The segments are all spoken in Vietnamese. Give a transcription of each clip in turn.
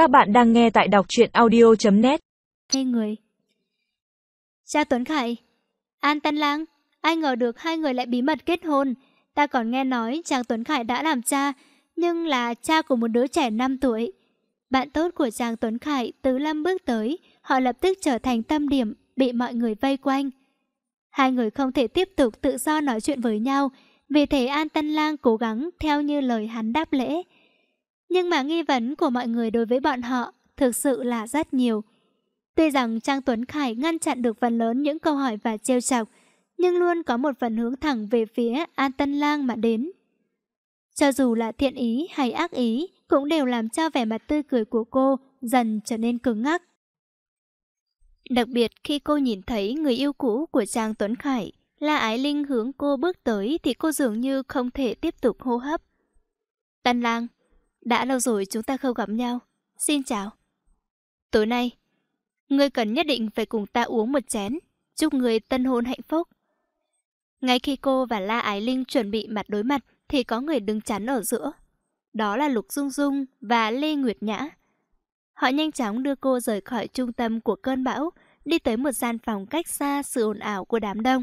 Các bạn đang nghe tại đọc truyện audio.net Hai người. Cha Tuấn Khải. An Tân Lang, Ai ngờ được hai người lại bí mật kết hôn. Ta còn nghe nói chàng Tuấn Khải đã làm cha, Nhưng là cha của một đứa trẻ 5 tuổi. Bạn tốt của chàng Tuấn Khải từ Lâm bước tới, Họ lập tức trở thành tâm điểm, Bị mọi người vây quanh. Hai người không thể tiếp tục tự do nói chuyện với nhau, Vì thế An Tân Lang cố gắng Theo như lời hắn đáp lễ. Nhưng mà nghi vấn của mọi người đối với bọn họ Thực sự là rất nhiều Tuy rằng Trang Tuấn Khải ngăn chặn được phần lớn những câu hỏi và trêu chọc, nhưng luôn có một phần hướng thẳng về phía An Tân Lang mà đến. Cho dù là thiện ý hay ác ý, cũng đều làm cho vẻ mặt tươi cười của cô dần trở nên cứng ngắc. Đặc biệt khi cô nhìn thấy người yêu cũ của Trang Tuấn Khải, La Ái Linh hướng cô bước tới thì cô dường như không thể tiếp tục hô hấp. Tân Lang, đã lâu rồi chúng ta không gặp nhau. Xin chào. Tối nay, Ngươi cần nhất định phải cùng ta uống một chén, chúc người tân hôn hạnh phúc. Ngay khi cô và La Ái Linh chuẩn bị mặt đối mặt thì có người đứng chắn ở giữa. Đó là Lục Dung Dung và Lê Nguyệt Nhã. Họ nhanh chóng đưa cô rời khỏi trung tâm của cơn bão, đi tới một gian phòng cách xa sự ồn ào của đám đông.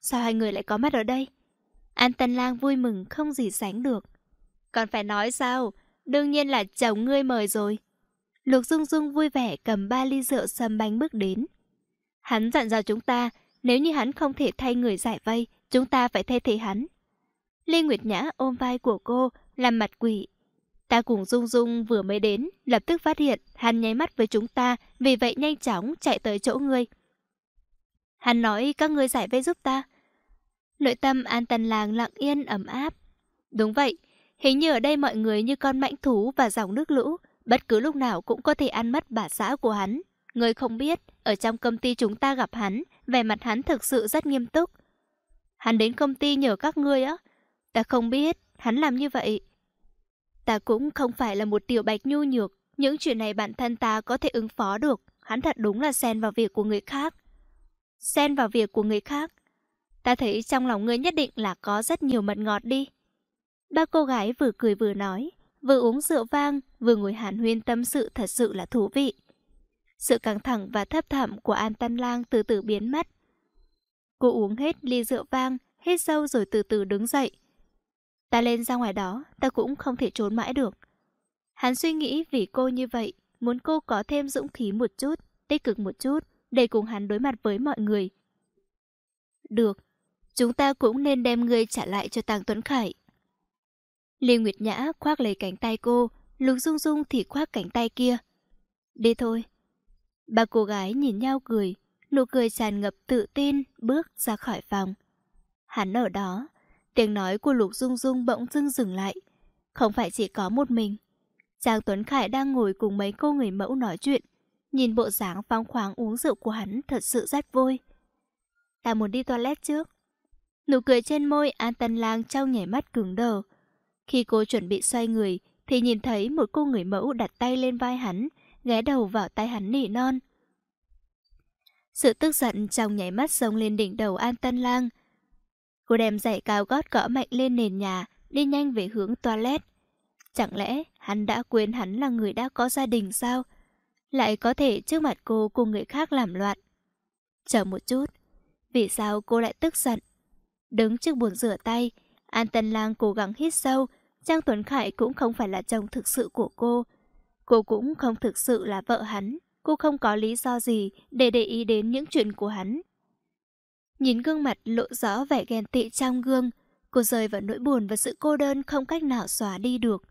Sao hai người lại có mặt ở đây? An Tân Lang vui mừng không gì sánh được. Còn phải nói sao? Đương nhiên là chồng ngươi mời rồi. Lục Dung Dung vui vẻ cầm ba ly rượu sâm bánh bước đến. Hắn dặn dò chúng ta, nếu như hắn không thể thay người giải vây, chúng ta phải thay thế hắn. Lê Nguyệt Nhã ôm vai của cô, làm mặt quỷ. Ta cùng Dung Dung vừa mới đến, lập tức phát hiện hắn nháy mắt với chúng ta, vì vậy nhanh chóng chạy tới chỗ ngươi. Hắn nói các ngươi giải vây giúp ta. Nội tâm an tần làng lặng yên ấm áp. Đúng vậy, hình như ở đây mọi người như con mãnh thú và dòng nước lũ, Bất cứ lúc nào cũng có thể ăn mất bà xã của hắn. Người không biết, ở trong công ty chúng ta gặp hắn, vẻ mặt hắn thực sự rất nghiêm túc. Hắn đến công ty nhờ các ngươi á. Ta không biết, hắn làm như vậy. Ta cũng không phải là một tiểu bạch nhu nhược. Những chuyện này bản thân ta có thể ứng phó được. Hắn thật đúng là xen vào việc của người khác. Xen vào việc của người khác. Ta thấy trong lòng ngươi nhất định là có rất nhiều mật ngọt đi. Ba cô gái vừa cười vừa nói, Vừa uống rượu vang, vừa ngồi hàn huyên tâm sự thật sự là thú vị. Sự căng thẳng và thấp thẳm của An Tân Lang từ từ biến mất. Cô uống hết ly rượu vang, hết sâu rồi từ từ đứng dậy. Ta lên ra ngoài đó, ta cũng không thể trốn mãi được. Hắn suy nghĩ vì cô như vậy, muốn cô có thêm dũng khí một chút, tích cực một chút, để cùng hắn đối mặt với mọi người. Được, chúng ta cũng nên đem ngươi trả lại cho Tàng Tuấn Khải. Lê Nguyệt Nhã khoác lấy cánh tay cô, Lục Dung Dung thì khoác cánh tay kia. Đi thôi. Ba cô gái nhìn nhau cười, nụ cười tràn ngập tự tin bước ra khỏi phòng. Hắn ở đó, tiếng nói của Lục Dung Dung bỗng dưng dừng lại. Không phải chỉ có một mình. Trang Tuấn Khải đang ngồi cùng mấy cô người mẫu nói chuyện. Nhìn bộ dáng phong khoáng uống rượu của hắn thật sự rất vui. Ta muốn đi toilet trước. Nụ cười trên môi An Tân Lang trong nhảy mắt cứng đờ. Khi cô chuẩn bị xoay người, thì nhìn thấy một cô người mẫu đặt tay lên vai hắn, ghé đầu vào tay hắn nỉ non. Sự tức giận trong nhảy mắt sông lên đỉnh đầu An Tân Lang. Cô đem giày cao gót gõ mạnh lên nền nhà, đi nhanh về hướng toilet. Chẳng lẽ hắn đã quên hắn là người đã có gia đình sao? Lại có thể trước mặt cô cùng người khác làm loạn. Chờ một chút, vì sao cô lại tức giận? Đứng trước bồn rửa tay, An Tân Lang cố gắng hít sâu, Trang Tuấn Khải cũng không phải là chồng thực sự của cô. Cô cũng không thực sự là vợ hắn, cô không có lý do gì để để ý đến những chuyện của hắn. Nhìn gương mặt lộ rõ vẻ ghen tị trong gương, cô rơi vào nỗi buồn và sự cô đơn không cách nào xóa đi được.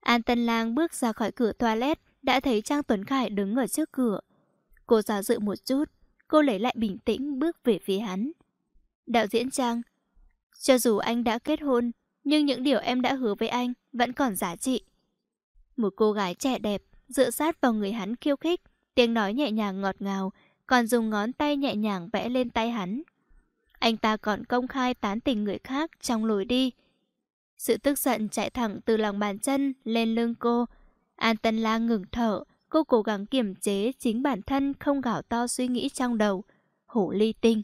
An Tân Lang bước ra khỏi cửa toilet, đã thấy Trang Tuấn Khải đứng ở trước cửa. Cô giả dự một chút, cô lấy lại bình tĩnh bước về phía hắn. Đạo diễn Trang, cho dù anh đã kết hôn, nhưng những điều em đã hứa với anh vẫn còn giá trị. Một cô gái trẻ đẹp, dựa sát vào người hắn khiêu khích, tiếng nói nhẹ nhàng ngọt ngào, còn dùng ngón tay nhẹ nhàng vẽ lên tay hắn. Anh ta còn công khai tán tỉnh người khác trong lối đi. Sự tức giận chạy thẳng từ lòng bàn chân lên lưng cô. An Tân La ngừng thở, cô cố gắng kiềm chế chính bản thân không gào to suy nghĩ trong đầu. Hổ ly tinh.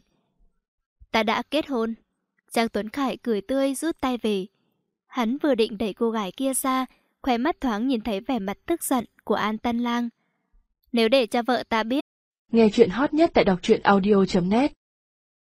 Ta đã kết hôn, Giang Tuấn Khải cười tươi rút tay về. Hắn vừa định đẩy cô gái kia ra, khóe mắt thoáng nhìn thấy vẻ mặt tức giận của An Tân Lang. Nếu để cho vợ ta biết. Nghe chuyện hot nhất tại đọc truyện audio.net